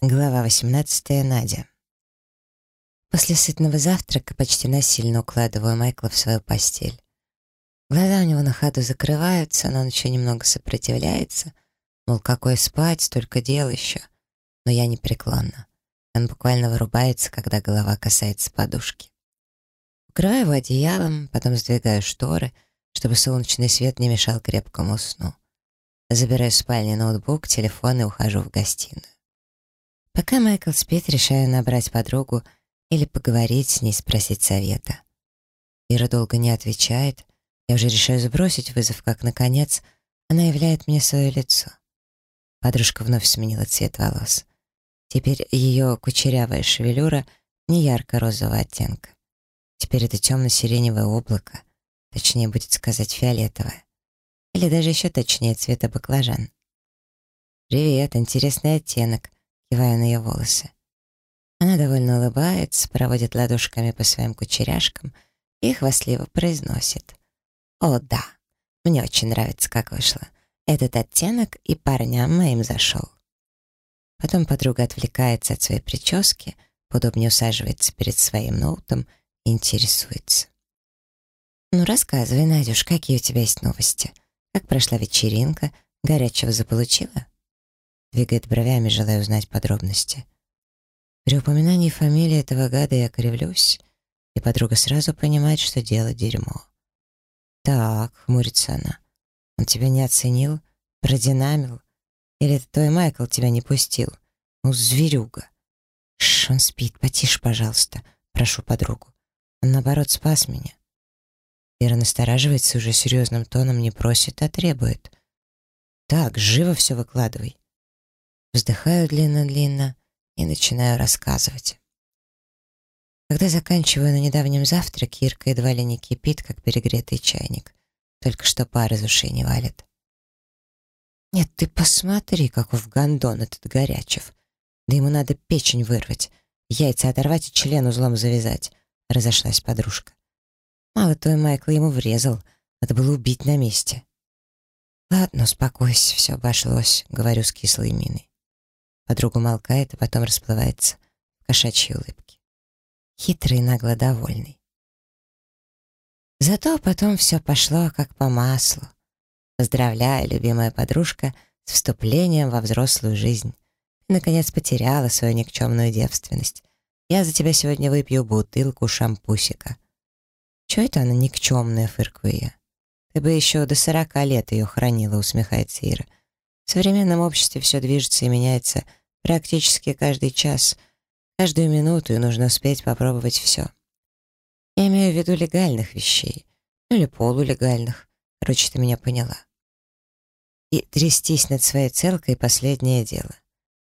Глава 18. Надя. После сытного завтрака почти насильно укладываю Майкла в свою постель. Глаза у него на ходу закрываются, но он еще немного сопротивляется. Мол, какой спать, столько дел еще. Но я непреклонна. Он буквально вырубается, когда голова касается подушки. Укрываю его одеялом, потом сдвигаю шторы, чтобы солнечный свет не мешал крепкому сну. Забираю в спальне ноутбук, телефон и ухожу в гостиную. Пока Майкл спит, решаю набрать подругу или поговорить с ней, спросить совета. Ира долго не отвечает. Я уже решаю сбросить вызов, как, наконец, она являет мне свое лицо. Подружка вновь сменила цвет волос. Теперь ее кучерявая шевелюра не ярко-розового оттенка. Теперь это темно-сиреневое облако, точнее будет сказать фиолетовое. Или даже еще точнее цвета баклажан. «Привет, интересный оттенок», кивая на ее волосы. Она довольно улыбается, проводит ладошками по своим кучеряшкам и хвастливо произносит. «О, да, мне очень нравится, как вышло. Этот оттенок и парням моим зашел». Потом подруга отвлекается от своей прически, подобнее усаживается перед своим ноутом и интересуется. «Ну, рассказывай, Надюш, какие у тебя есть новости? Как прошла вечеринка? Горячего заполучила?» Двигает бровями, желая узнать подробности. При упоминании фамилии этого гада я кривлюсь, и подруга сразу понимает, что дело дерьмо. «Так», — хмурится она, — «он тебя не оценил? Продинамил? Или это твой Майкл тебя не пустил? Ну, зверюга!» «Шш, он спит, потише, пожалуйста», — прошу подругу. Он, наоборот, спас меня. Ира настораживается уже серьезным тоном, не просит, а требует. «Так, живо все выкладывай. Вздыхаю длинно-длинно и начинаю рассказывать. Когда заканчиваю на недавнем завтраке, Ирка едва ли не кипит, как перегретый чайник. Только что пар из ушей не валит. «Нет, ты посмотри, каков гондон этот Горячев. Да ему надо печень вырвать, яйца оторвать и член узлом завязать», — разошлась подружка. «Мало твой Майкл ему врезал, надо было убить на месте». «Ладно, успокойся, все обошлось», — говорю с кислой миной. Подруга молкает, а потом расплывается в кошачьей улыбке. Хитрый нагло довольный. Зато потом все пошло как по маслу. Поздравляю, любимая подружка, с вступлением во взрослую жизнь. Наконец, потеряла свою никчемную девственность. Я за тебя сегодня выпью бутылку шампусика. Чего это она никчемная, фыркую я? Ты бы еще до сорока лет ее хранила, усмехается Ира. В современном обществе все движется и меняется практически каждый час, каждую минуту, и нужно успеть попробовать все. Я имею в виду легальных вещей, ну или полулегальных. Короче, ты меня поняла. И трястись над своей целкой — последнее дело.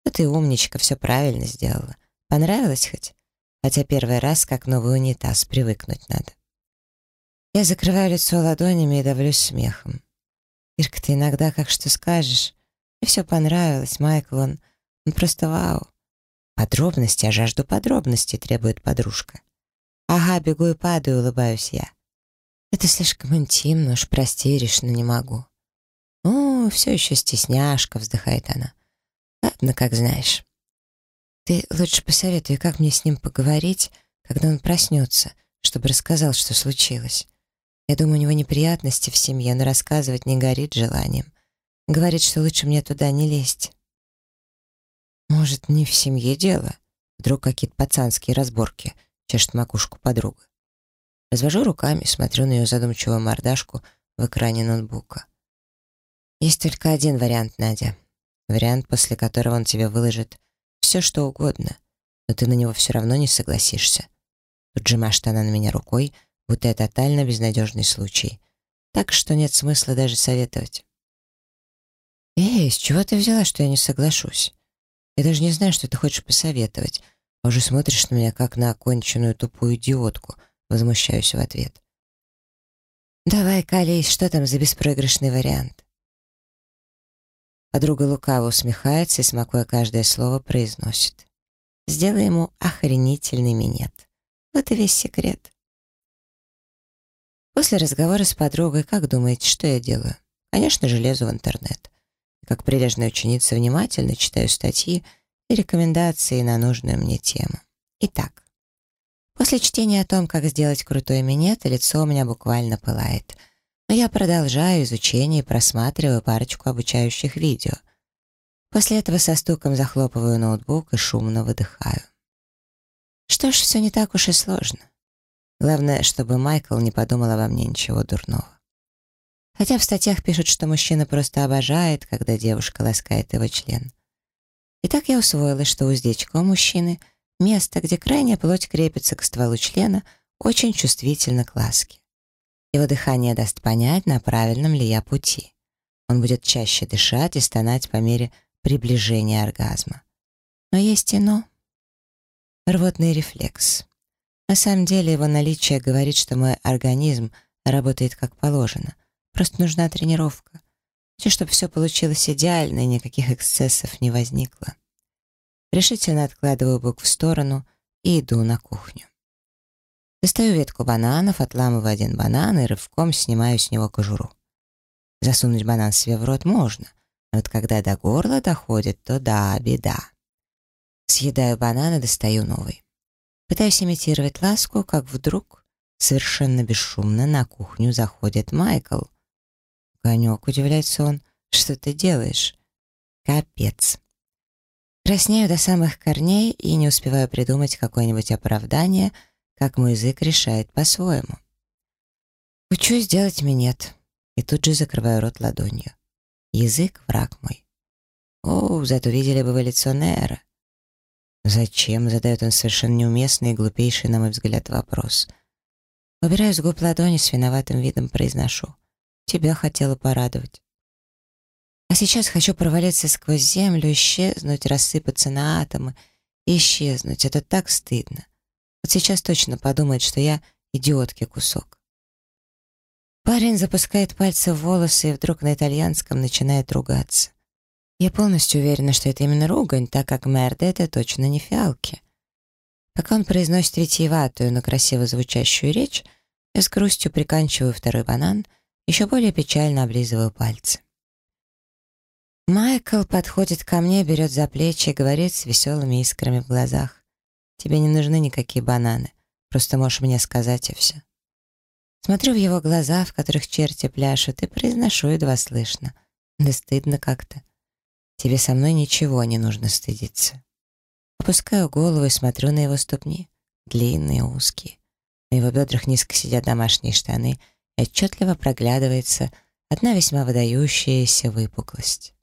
Ну ты умничка, все правильно сделала. Понравилось хоть? Хотя первый раз, как новый унитаз, привыкнуть надо. Я закрываю лицо ладонями и давлюсь смехом. Ирка, ты иногда как что скажешь. Мне все понравилось, Майкл, он, он просто вау. Подробности, я жажду подробностей, требует подружка. Ага, бегу и падаю, улыбаюсь я. Это слишком интимно, уж прости, решно не могу. О, все еще стесняшка, вздыхает она. Ладно, как знаешь. Ты лучше посоветуй, как мне с ним поговорить, когда он проснется, чтобы рассказал, что случилось. Я думаю, у него неприятности в семье, но рассказывать не горит желанием. Говорит, что лучше мне туда не лезть. Может, не в семье дело? Вдруг какие-то пацанские разборки, чешет макушку подруга. Развожу руками, смотрю на ее задумчивую мордашку в экране ноутбука. Есть только один вариант, Надя. Вариант, после которого он тебе выложит все, что угодно, но ты на него все равно не согласишься. Тут же машет она на меня рукой, будто это тотально безнадежный случай. Так что нет смысла даже советовать. «Эй, с чего ты взяла, что я не соглашусь? Я даже не знаю, что ты хочешь посоветовать, а уже смотришь на меня, как на оконченную тупую идиотку», возмущаюсь в ответ. «Давай, колись, что там за беспроигрышный вариант?» Подруга лукаво усмехается и, смакуя каждое слово, произносит. «Сделай ему охренительный минет. Вот и весь секрет». После разговора с подругой, как думаете, что я делаю? Конечно же, лезу в интернет как прилежная ученица внимательно читаю статьи и рекомендации на нужную мне тему. Итак, после чтения о том, как сделать крутой минет, лицо у меня буквально пылает. Но я продолжаю изучение и просматриваю парочку обучающих видео. После этого со стуком захлопываю ноутбук и шумно выдыхаю. Что ж, все не так уж и сложно. Главное, чтобы Майкл не подумал обо мне ничего дурного. Хотя в статьях пишут, что мужчина просто обожает, когда девушка ласкает его член. И так я усвоила, что уздечка у мужчины — место, где крайняя плоть крепится к стволу члена, очень чувствительно к ласке. Его дыхание даст понять, на правильном ли я пути. Он будет чаще дышать и стонать по мере приближения оргазма. Но есть и но. Рвотный рефлекс. На самом деле его наличие говорит, что мой организм работает как положено — Просто нужна тренировка. Хочу, чтобы все получилось идеально и никаких эксцессов не возникло. Решительно откладываю бук в сторону и иду на кухню. Достаю ветку бананов, отламываю один банан и рывком снимаю с него кожуру. Засунуть банан себе в рот можно, но вот когда до горла доходит, то да, беда. Съедаю банан и достаю новый. Пытаюсь имитировать ласку, как вдруг совершенно бесшумно на кухню заходит Майкл — «Конек», — удивляется он, — «что ты делаешь?» «Капец». Краснею до самых корней и не успеваю придумать какое-нибудь оправдание, как мой язык решает по-своему. Учу сделать минет, и тут же закрываю рот ладонью. Язык — враг мой. О, зато видели бы вы лицо Нера. «Зачем?» — задает он совершенно неуместный и глупейший, на мой взгляд, вопрос. Убираю с губ ладони, с виноватым видом произношу. Тебя хотела порадовать. А сейчас хочу провалиться сквозь землю, исчезнуть, рассыпаться на атомы исчезнуть. Это так стыдно. Вот сейчас точно подумает, что я идиотки кусок. Парень запускает пальцы в волосы и вдруг на итальянском начинает ругаться. Я полностью уверена, что это именно ругань, так как Мерда — это точно не фиалки. Пока он произносит витиеватую, но красиво звучащую речь, я с грустью приканчиваю второй банан — еще более печально облизываю пальцы. Майкл подходит ко мне, берет за плечи и говорит с веселыми искрами в глазах. «Тебе не нужны никакие бананы. Просто можешь мне сказать и все». Смотрю в его глаза, в которых черти пляшут, и произношу едва слышно. Да стыдно как-то. Тебе со мной ничего не нужно стыдиться. Опускаю голову и смотрю на его ступни. Длинные, узкие. На его бедрах низко сидят домашние штаны — отчетливо проглядывается одна весьма выдающаяся выпуклость.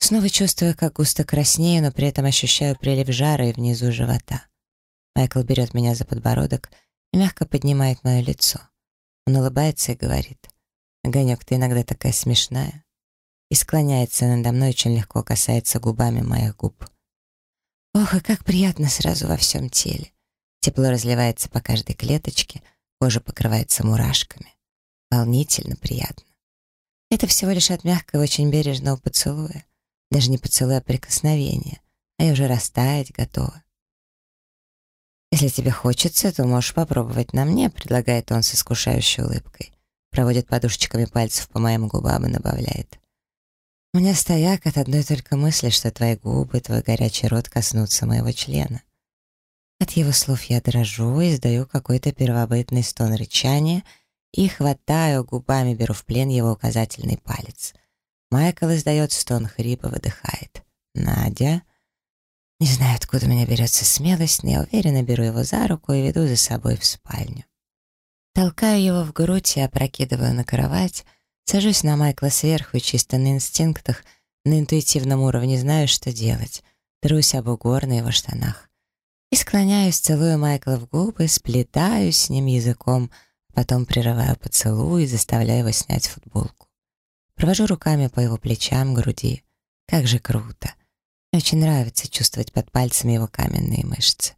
Снова чувствую, как густо краснею, но при этом ощущаю прилив жара и внизу живота. Майкл берет меня за подбородок и мягко поднимает мое лицо. Он улыбается и говорит, «Огонек, ты иногда такая смешная». И склоняется надо мной, очень легко касается губами моих губ. Ох, и как приятно сразу во всем теле. Тепло разливается по каждой клеточке — Кожа покрывается мурашками. Волнительно приятно. Это всего лишь от мягкого, очень бережного поцелуя. Даже не поцелуя, а прикосновения. А я уже растаять готова. «Если тебе хочется, то можешь попробовать на мне», — предлагает он с искушающей улыбкой. Проводит подушечками пальцев по моим губам и добавляет. «У меня стояк от одной только мысли, что твои губы, твой горячий рот коснутся моего члена. От его слов я дрожу, издаю какой-то первобытный стон рычания и хватаю, губами беру в плен его указательный палец. Майкл издает стон хрипа, выдыхает. «Надя...» Не знаю, откуда у меня берется смелость, но я уверенно беру его за руку и веду за собой в спальню. Толкаю его в грудь и опрокидываю на кровать, сажусь на Майкла сверху и чисто на инстинктах, на интуитивном уровне знаю, что делать. Трусь об угор на его штанах. И склоняюсь, целую Майкла в губы, сплетаю с ним языком, потом прерываю поцелуй и заставляю его снять футболку. Провожу руками по его плечам, груди. Как же круто. Мне очень нравится чувствовать под пальцами его каменные мышцы.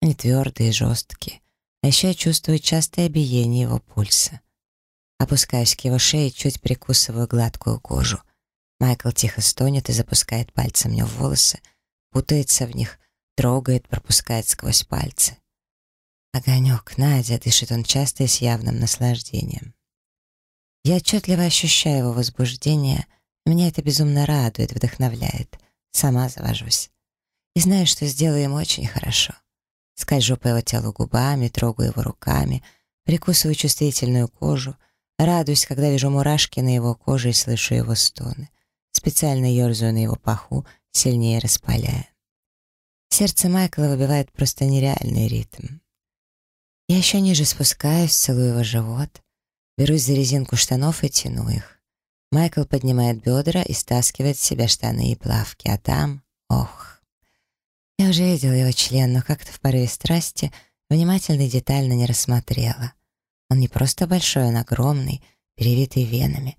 Они твердые, жесткие. А еще я чувствую частое биение его пульса. Опускаюсь к его шее, чуть прикусываю гладкую кожу. Майкл тихо стонет и запускает пальцы мне в волосы, путается в них, трогает, пропускает сквозь пальцы. Огонек, Надя, дышит он часто и с явным наслаждением. Я отчетливо ощущаю его возбуждение, меня это безумно радует, вдохновляет. Сама завожусь. и знаю, что сделаю ему очень хорошо. Скольжу по его телу губами, трогаю его руками, прикусываю чувствительную кожу, радуюсь, когда вижу мурашки на его коже и слышу его стоны. Специально ерзаю на его паху, сильнее распаляя. Сердце Майкла выбивает просто нереальный ритм. Я еще ниже спускаюсь, целую его живот, берусь за резинку штанов и тяну их. Майкл поднимает бедра и стаскивает с себя штаны и плавки, а там... Ох... Я уже видела его член, но как-то в порыве страсти внимательно и детально не рассмотрела. Он не просто большой, он огромный, перевитый венами.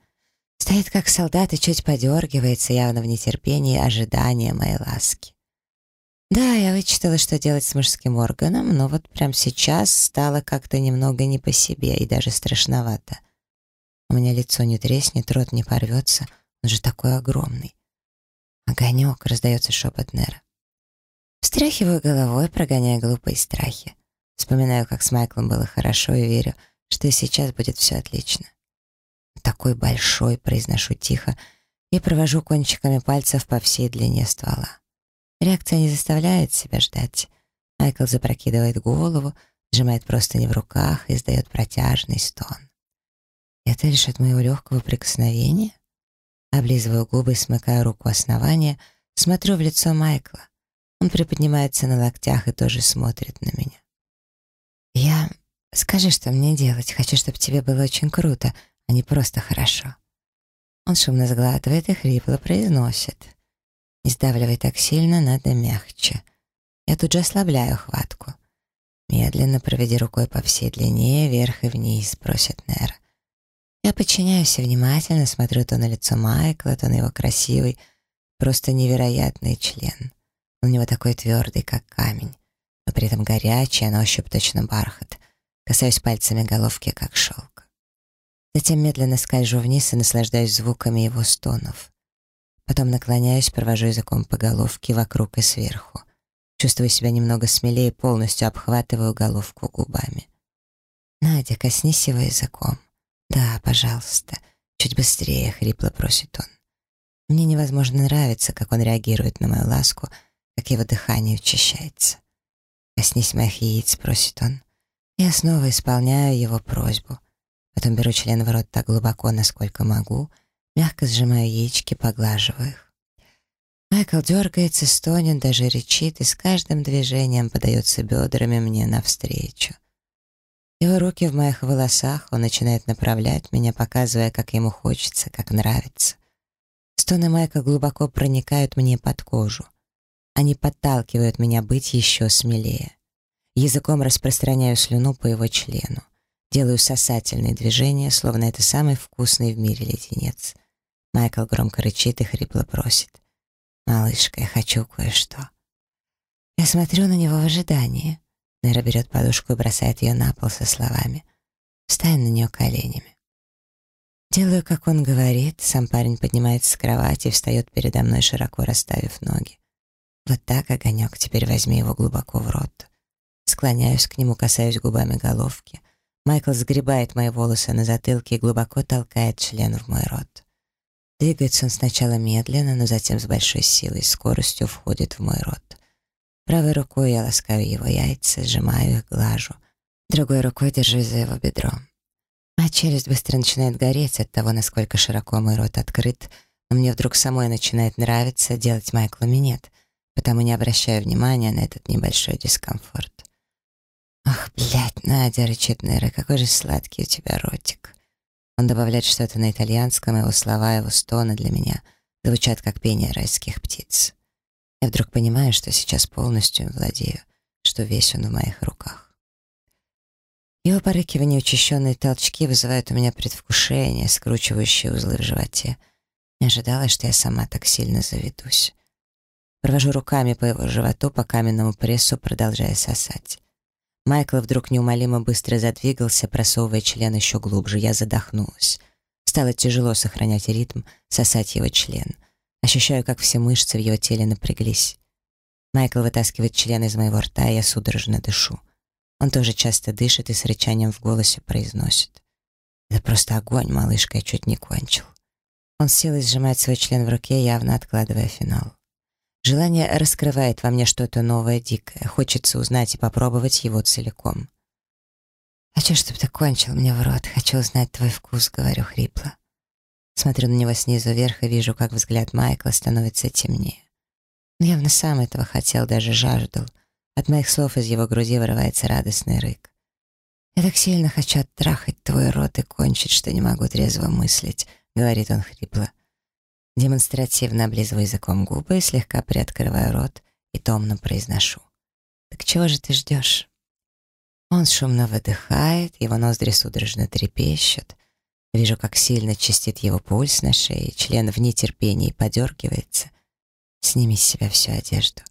Стоит как солдат и чуть подергивается, явно в нетерпении ожидания моей ласки. Да, я вычитала, что делать с мужским органом, но вот прямо сейчас стало как-то немного не по себе и даже страшновато. У меня лицо не треснет, рот не порвется, он же такой огромный. «Огонек», — раздается шепот Нера. Встряхиваю головой, прогоняя глупые страхи. Вспоминаю, как с Майклом было хорошо, и верю, что и сейчас будет все отлично. «Такой большой», — произношу тихо, и провожу кончиками пальцев по всей длине ствола. Реакция не заставляет себя ждать. Майкл запрокидывает голову, сжимает простыни в руках и издает протяжный стон. Это лишь от моего легкого прикосновения? Облизываю губы, смыкаю руку основания, смотрю в лицо Майкла. Он приподнимается на локтях и тоже смотрит на меня. «Я... Скажи, что мне делать. Хочу, чтобы тебе было очень круто, а не просто хорошо». Он шумно сглатывает и хрипло произносит. «Не сдавливай так сильно, надо мягче». Я тут же ослабляю хватку. Медленно проведи рукой по всей длине, вверх и вниз, просит Нер. Я подчиняюсь и внимательно смотрю то на лицо Майкла, то на его красивый, просто невероятный член. У него такой твердый, как камень, но при этом горячий, а на ощупь точно бархат. Касаюсь пальцами головки, как шелк. Затем медленно скольжу вниз и наслаждаюсь звуками его стонов. Потом наклоняюсь, провожу языком по головке вокруг и сверху. Чувствую себя немного смелее, полностью обхватываю головку губами. «Надя, коснись его языком». «Да, пожалуйста». Чуть быстрее, хрипло просит он. Мне невозможно нравится, как он реагирует на мою ласку — как его дыхание учащается. «Коснись моих яиц», — просит он. Я снова исполняю его просьбу. Потом беру член в рот так глубоко, насколько могу, мягко сжимаю яички, поглаживаю их. Майкл дергается, стонет, даже речит и с каждым движением подается бедрами мне навстречу. Его руки в моих волосах, он начинает направлять меня, показывая, как ему хочется, как нравится. Стоны Майка глубоко проникают мне под кожу. Они подталкивают меня быть еще смелее. Языком распространяю слюну по его члену. Делаю сосательные движения, словно это самый вкусный в мире леденец. Майкл громко рычит и хрипло просит. «Малышка, я хочу кое-что». Я смотрю на него в ожидании. Нера берет подушку и бросает ее на пол со словами. «Встань на нее коленями». Делаю, как он говорит. Сам парень поднимается с кровати и встает передо мной, широко расставив ноги. Вот так, огонек, теперь возьми его глубоко в рот. Склоняюсь к нему, касаюсь губами головки. Майкл сгребает мои волосы на затылке и глубоко толкает член в мой рот. Двигается он сначала медленно, но затем с большой силой и скоростью входит в мой рот. Правой рукой я ласкаю его яйца, сжимаю их, глажу. Другой рукой держусь за его бедро. Моя челюсть быстро начинает гореть от того, насколько широко мой рот открыт, но мне вдруг самой начинает нравиться делать Майклу минет потому не обращаю внимания на этот небольшой дискомфорт. «Ах, блядь, Надя!» — рычит Нера. «Какой же сладкий у тебя ротик!» Он добавляет что-то на итальянском, его слова, его стоны для меня звучат как пение райских птиц. Я вдруг понимаю, что сейчас полностью им владею, что весь он в моих руках. Его порыкивание и учащенные толчки вызывают у меня предвкушение, скручивающие узлы в животе. Не ожидала, что я сама так сильно заведусь. Провожу руками по его животу, по каменному прессу, продолжая сосать. Майкл вдруг неумолимо быстро задвигался, просовывая член еще глубже. Я задохнулась. Стало тяжело сохранять ритм, сосать его член. Ощущаю, как все мышцы в его теле напряглись. Майкл вытаскивает член из моего рта, и я судорожно дышу. Он тоже часто дышит и с рычанием в голосе произносит. «Это просто огонь, малышка, я чуть не кончил». Он с силой сжимает свой член в руке, явно откладывая финал. Желание раскрывает во мне что-то новое, дикое. Хочется узнать и попробовать его целиком. «Хочу, чтобы ты кончил мне в рот. Хочу узнать твой вкус», — говорю хрипло. Смотрю на него снизу вверх и вижу, как взгляд Майкла становится темнее. Он явно сам этого хотел, даже жаждал. От моих слов из его груди вырывается радостный рык. «Я так сильно хочу оттрахать твой рот и кончить, что не могу трезво мыслить», — говорит он хрипло. Демонстративно облизываю языком губы слегка приоткрываю рот и томно произношу. «Так чего же ты ждешь?» Он шумно выдыхает, его ноздри судорожно трепещут. Вижу, как сильно чистит его пульс на шее, член в нетерпении подергивается. Сними с себя всю одежду.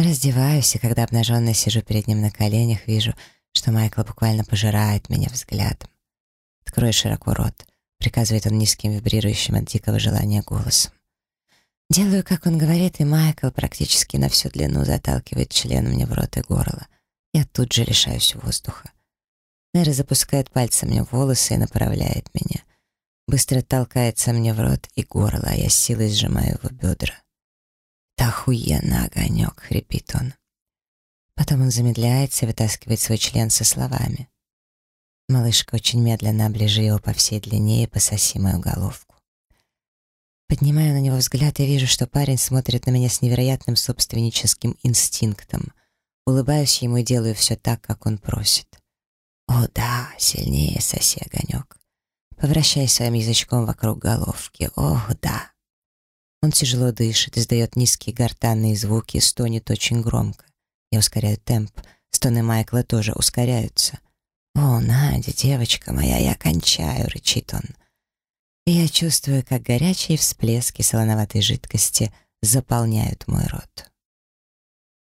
Раздеваюсь, и когда обнаженно сижу перед ним на коленях, вижу, что Майкл буквально пожирает меня взглядом. «Открой широко рот», — приказывает он низким вибрирующим от дикого желания голосом. Делаю, как он говорит, и Майкл практически на всю длину заталкивает член мне в рот и горло. Я тут же лишаюсь воздуха. Нера запускает пальцем мне в волосы и направляет меня. Быстро толкается мне в рот и горло, а я силой сжимаю его бедра. «Да охуенно, огонек!» — хрипит он. Потом он замедляется и вытаскивает свой член со словами. Малышка очень медленно оближи его по всей длине и пососи мою головку. Поднимаю на него взгляд и вижу, что парень смотрит на меня с невероятным собственническим инстинктом. Улыбаюсь ему и делаю все так, как он просит. «О да, сильнее соси огонек. Повращай своим язычком вокруг головки. Ох, да!» Он тяжело дышит, издает низкие гортанные звуки, стонет очень громко. Я ускоряю темп. Стоны Майкла тоже ускоряются. «О, Надя, девочка моя, я кончаю!» — рычит он. И я чувствую, как горячие всплески солоноватой жидкости заполняют мой рот.